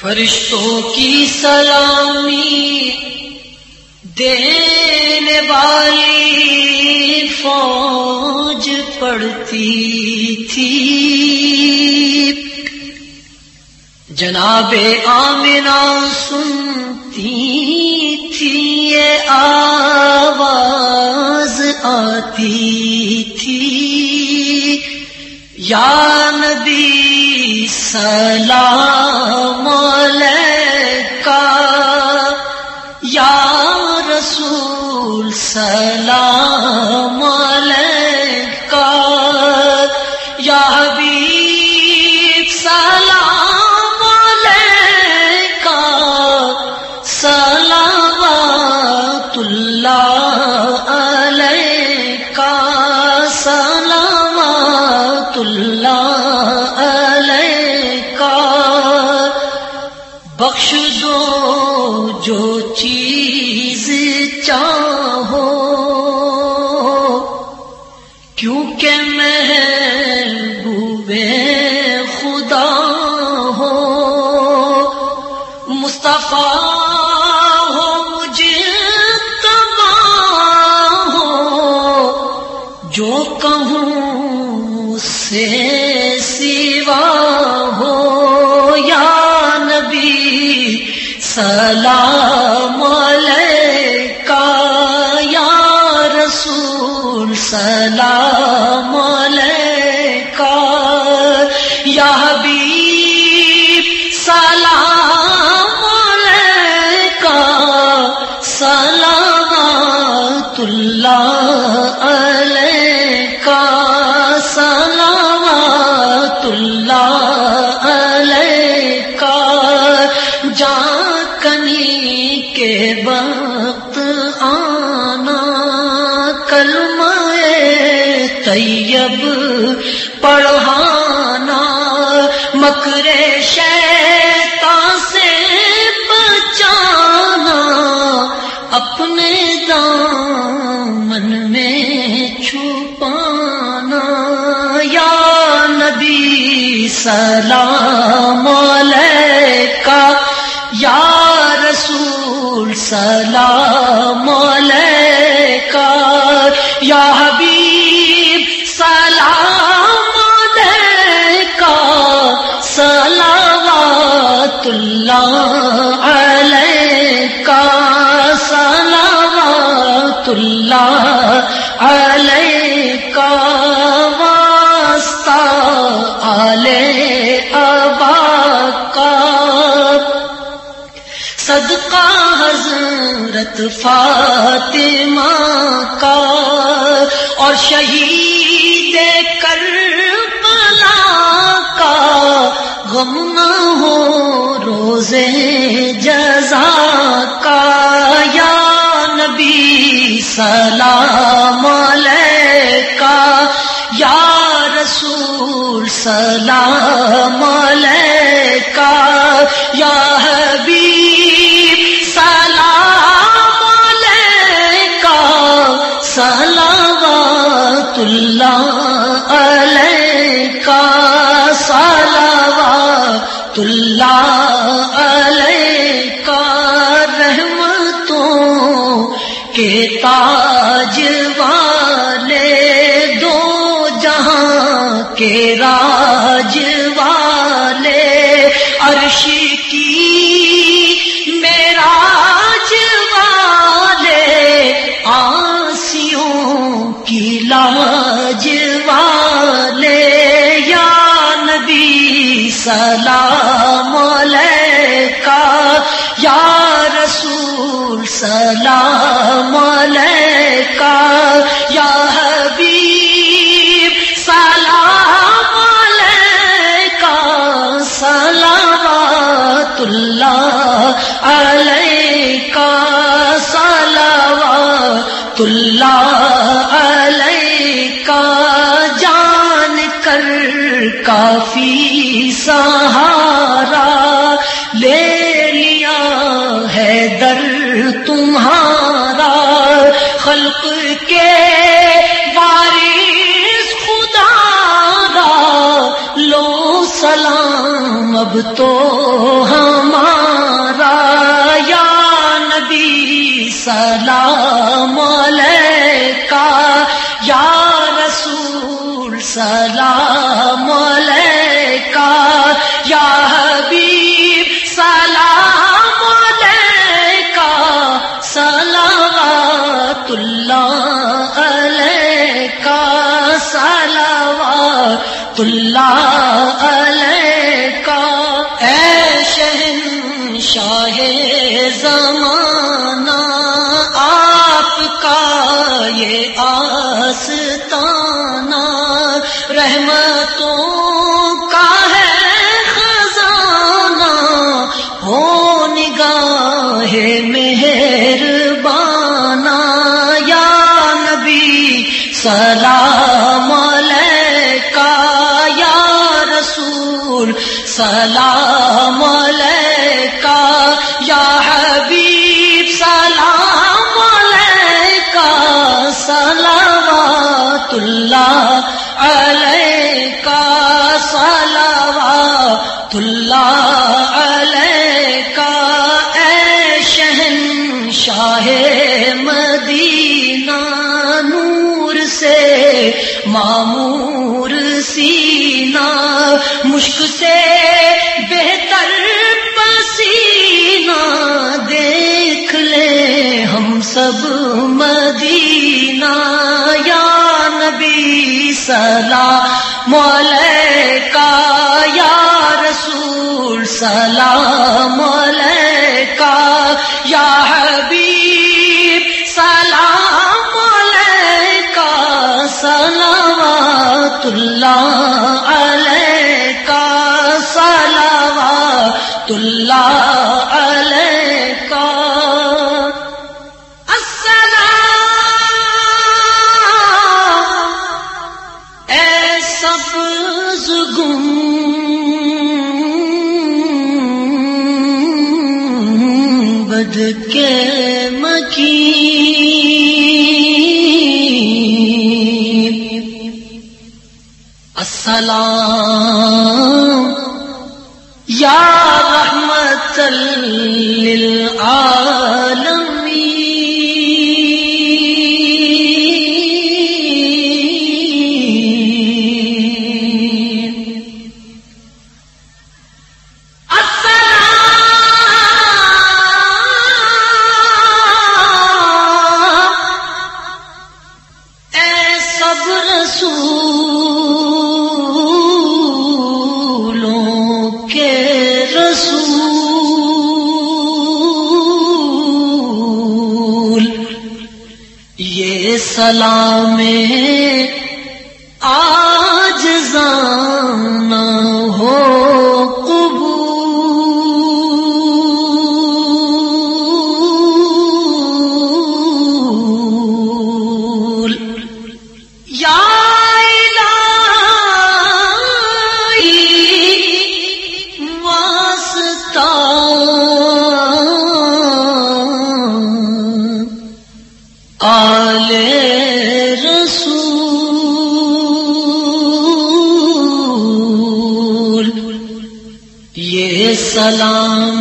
فرشتوں کی سلامی دینے والی فوج پڑتی تھی۔ جناب آمنا سنتی تھی، یہ آواز آتی تھی۔ یا نبی سلام سلام کا یا حبیب سلام کا اللہ علیہ کا کیونکہ محبوب خدا ہو، مصطفیٰ ہو، مجھے ہو۔ جو کہوں سے سوا ہو، یا نبی سلام یا حبیب، سلام کا سلامات اللہ علیہ کا اللہ علیہ کا جان کنی کے وقت آنا، کلمہ طیب پڑھانا مکر شیطان سے بچانا اپنے دامن میں چھپانا۔ یا نبی، سلام علیکہ۔ یا رسول، سلام علیکہ۔ یا حبیب اللہ علیہ کا واسطہ علیہ ابا کا۔ صدقہ حضرت فاطمہ کا۔ اور شہید کر کا۔ غم نہ ہو روزے جزا سلام کا یا رسول، سلام کا یا حبیب، سلام کا سلامات اللہ علیہ کا سلامات اللہ علیہ کا رحمتوں تاج والے دو جہاں کے راج والے عرش کی میرا والے آسیوں کی لاج والے یا نبی سلام کا یا رسول سلام سلامات اللہ علیہ کا جان کر کافی سہارا لے لیا ہے در تمہارا۔ خلق کے وارث خدا را۔ لو سلام، اب تو ہمارا۔ یا نبی سلام سلام کا یا حبیب، سلام کا سلامات اللہ علیہ کا سلامات اللہ علیہ کا اے شہن شاہ زمانہ، آپ کا یہ آستانہ رحمتوں کا ہے خزانہ، ہو نگاہ مہربانہ۔ یا نبی، سلام علیکہ۔ یا رسول، سلام علیکہ۔ یا حبیب، سلام علیکہ۔ اللہ علیکہ صلوات اللہ علیکہ، اے شہن شاہ مدینہ، نور سے معمور سینا مشک سے بہتر پسینہ، دیکھ لے ہم سب مدینہ۔ نبی سلام علیکہ یا رسول سلام علیکہ یا حبیب سلام علیکہ صلوات اللہ علیکہ صلوات اللہ علیکہ السلام اے سبز گنبد کے مکی السلام یا رحمت للعالمین۔ کے رسول یہ سلام سلام